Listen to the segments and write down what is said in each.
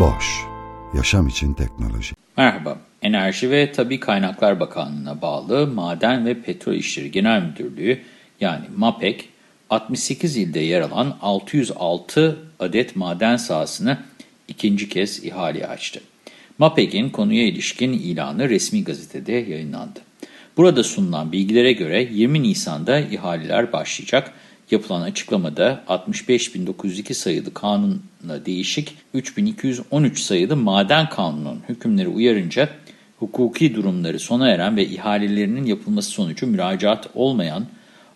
Boş, yaşam için teknoloji. Merhaba, Enerji ve Tabi Kaynaklar Bakanlığı'na bağlı Maden ve Petrol İşleri Genel Müdürlüğü yani MAPEK, 68 ilde yer alan 606 adet maden sahasını ikinci kez ihaleye açtı. MAPEK'in konuya ilişkin ilanı resmi gazetede yayınlandı. Burada sunulan bilgilere göre 20 Nisan'da ihaleler başlayacak. Yapılan açıklamada 65.902 sayılı kanunla değişik 3.213 sayılı maden kanunun hükümleri uyarınca hukuki durumları sona eren ve ihalelerinin yapılması sonucu müracaat olmayan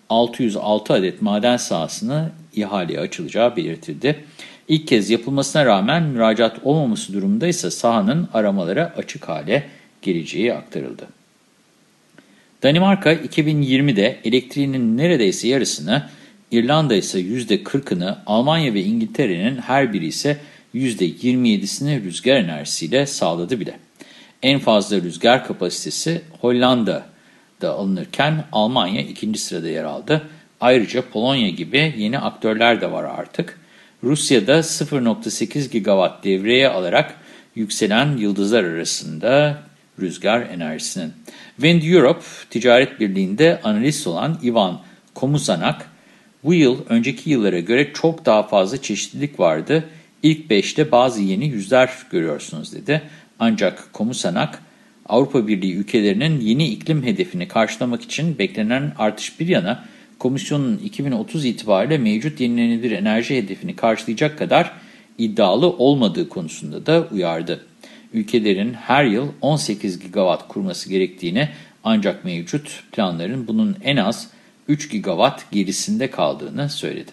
606 adet maden sahasını ihaleye açılacağı belirtildi. İlk kez yapılmasına rağmen müracaat olmaması durumunda ise sahanın aramalara açık hale geleceği aktarıldı. Danimarka 2020'de elektriğinin neredeyse yarısını, İrlanda ise %40'ını, Almanya ve İngiltere'nin her biri ise %27'sini rüzgar enerjisiyle sağladı bile. En fazla rüzgar kapasitesi Hollanda'da alınırken Almanya ikinci sırada yer aldı. Ayrıca Polonya gibi yeni aktörler de var artık. Rusya'da 0.8 gigawatt devreye alarak yükselen yıldızlar arasında rüzgar enerjisinin. Wind Europe Ticaret Birliği'nde analist olan Ivan Komusanak, bu yıl önceki yıllara göre çok daha fazla çeşitlilik vardı. İlk beşte bazı yeni yüzler görüyorsunuz dedi. Ancak Komusanak, Avrupa Birliği ülkelerinin yeni iklim hedefini karşılamak için beklenen artış bir yana, komisyonun 2030 itibariyle mevcut yenilenebilir enerji hedefini karşılayacak kadar iddialı olmadığı konusunda da uyardı. Ülkelerin her yıl 18 gigawatt kurması gerektiğini ancak mevcut planların bunun en az 3 gigawatt gerisinde kaldığını söyledi.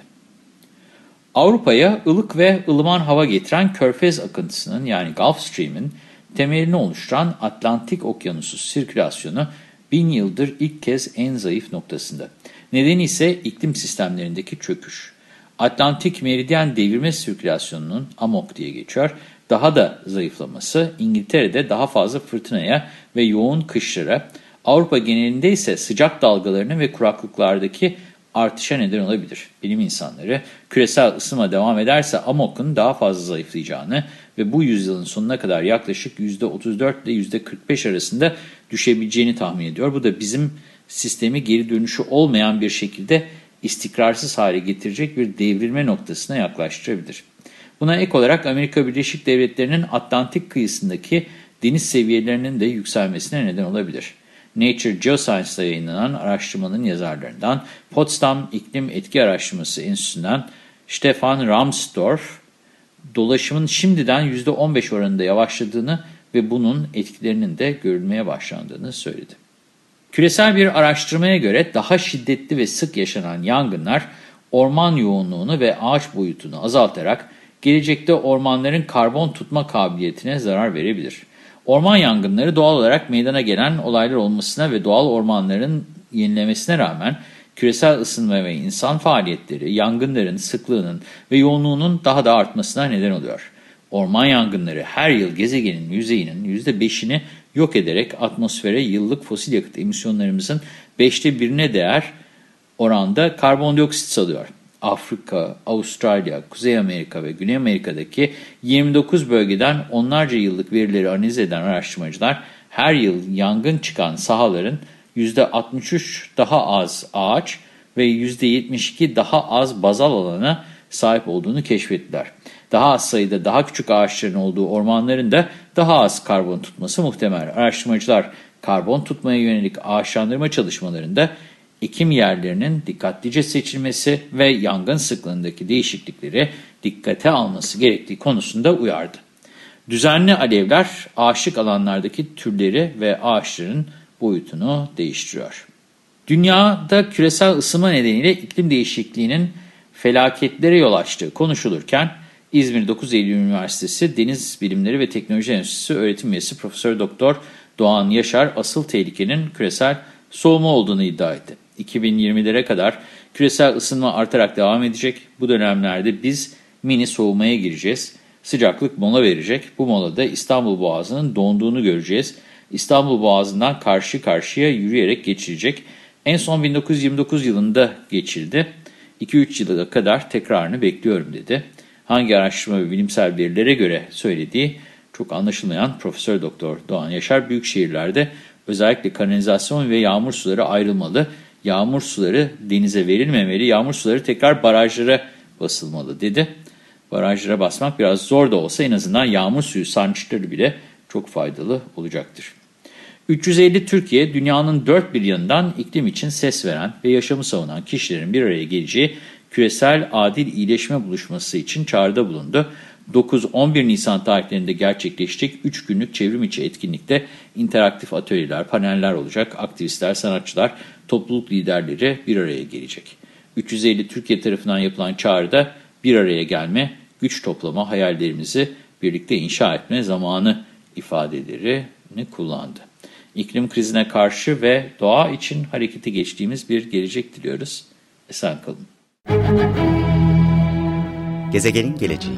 Avrupa'ya ılık ve ılıman hava getiren Körfez akıntısının yani Gulf Stream'in temelini oluşturan Atlantik Okyanusu sirkülasyonu bin yıldır ilk kez en zayıf noktasında. Nedeni ise iklim sistemlerindeki çöküş. Atlantik meridyen devirme sirkülasyonunun AMOK diye geçiyor. Daha da zayıflaması İngiltere'de daha fazla fırtınaya ve yoğun kışlara, Avrupa genelinde ise sıcak dalgalarını ve kuraklıklardaki artışa neden olabilir. Bilim insanları küresel ısınma devam ederse AMOK'un daha fazla zayıflayacağını ve bu yüzyılın sonuna kadar yaklaşık %34 ile %45 arasında düşebileceğini tahmin ediyor. Bu da bizim sistemi geri dönüşü olmayan bir şekilde istikrarsız hale getirecek bir devrilme noktasına yaklaştırabilir. Buna ek olarak Amerika Birleşik Devletleri'nin Atlantik kıyısındaki deniz seviyelerinin de yükselmesine neden olabilir. Nature Geoscience'da yayınlanan araştırmanın yazarlarından Potsdam İklim Etki Araştırması Enstitüsü'nden Stefan Ramsdorf, dolaşımın şimdiden %15 oranında yavaşladığını ve bunun etkilerinin de görülmeye başlandığını söyledi. Küresel bir araştırmaya göre daha şiddetli ve sık yaşanan yangınlar orman yoğunluğunu ve ağaç boyutunu azaltarak gelecekte ormanların karbon tutma kabiliyetine zarar verebilir. Orman yangınları doğal olarak meydana gelen olaylar olmasına ve doğal ormanların yenilemesine rağmen küresel ısınma ve insan faaliyetleri yangınların sıklığının ve yoğunluğunun daha da artmasına neden oluyor. Orman yangınları her yıl gezegenin yüzeyinin %5'ini yok ederek atmosfere yıllık fosil yakıt emisyonlarımızın 5'te birine değer oranda karbondioksit salıyor. Afrika, Avustralya, Kuzey Amerika ve Güney Amerika'daki 29 bölgeden onlarca yıllık verileri analiz eden araştırmacılar her yıl yangın çıkan sahaların %63 daha az ağaç ve %72 daha az bazal alana sahip olduğunu keşfettiler. Daha az sayıda daha küçük ağaçların olduğu ormanların da daha az karbon tutması muhtemel. Araştırmacılar karbon tutmaya yönelik ağaçlandırma çalışmalarında ekim yerlerinin dikkatlice seçilmesi ve yangın sıklığındaki değişiklikleri dikkate alması gerektiği konusunda uyardı. Düzenli alevler ağaçlık alanlardaki türleri ve ağaçların boyutunu değiştiriyor. Dünyada küresel ısınma nedeniyle iklim değişikliğinin felaketlere yol açtığı konuşulurken İzmir 9 Eylül Üniversitesi Deniz Bilimleri ve Teknoloji Enstitüsü öğretim üyesi Profesör Doktor Doğan Yaşar asıl tehlikenin küresel soğuma olduğunu iddia etti. 2020'lere kadar küresel ısınma artarak devam edecek. Bu dönemlerde biz mini soğumaya gireceğiz. Sıcaklık mola verecek. Bu molada İstanbul Boğazı'nın donduğunu göreceğiz. İstanbul Boğazı'ndan karşı karşıya yürüyerek geçirecek. En son 1929 yılında geçildi. 2-3 yıla kadar tekrarını bekliyorum dedi. Hangi araştırma ve bilimsel verilere göre söylediği çok anlaşılmayan Profesör Doktor Doğan Yaşar büyük şehirlerde özellikle kanalizasyon ve yağmur suları ayrılmalı. Yağmur suları denize verilmemeli, yağmur suları tekrar barajlara basılmalı dedi. Barajlara basmak biraz zor da olsa en azından yağmur suyu sarnıçları bile çok faydalı olacaktır. 350 Türkiye dünyanın dört bir yanından iklim için ses veren ve yaşamı savunan kişilerin bir araya geleceği küresel adil iyileşme buluşması için çağrıda bulundu. 9-11 Nisan tarihlerinde gerçekleşecek 3 günlük çevrim içi etkinlikte interaktif atölyeler, paneller olacak, aktivistler, sanatçılar, topluluk liderleri bir araya gelecek. 350 Türkiye tarafından yapılan çağrıda bir araya gelme, güç toplama, hayallerimizi birlikte inşa etme zamanı ifadelerini kullandı. İklim krizine karşı ve doğa için harekete geçtiğimiz bir gelecek diliyoruz. Esen kalın. Gezegenin geleceği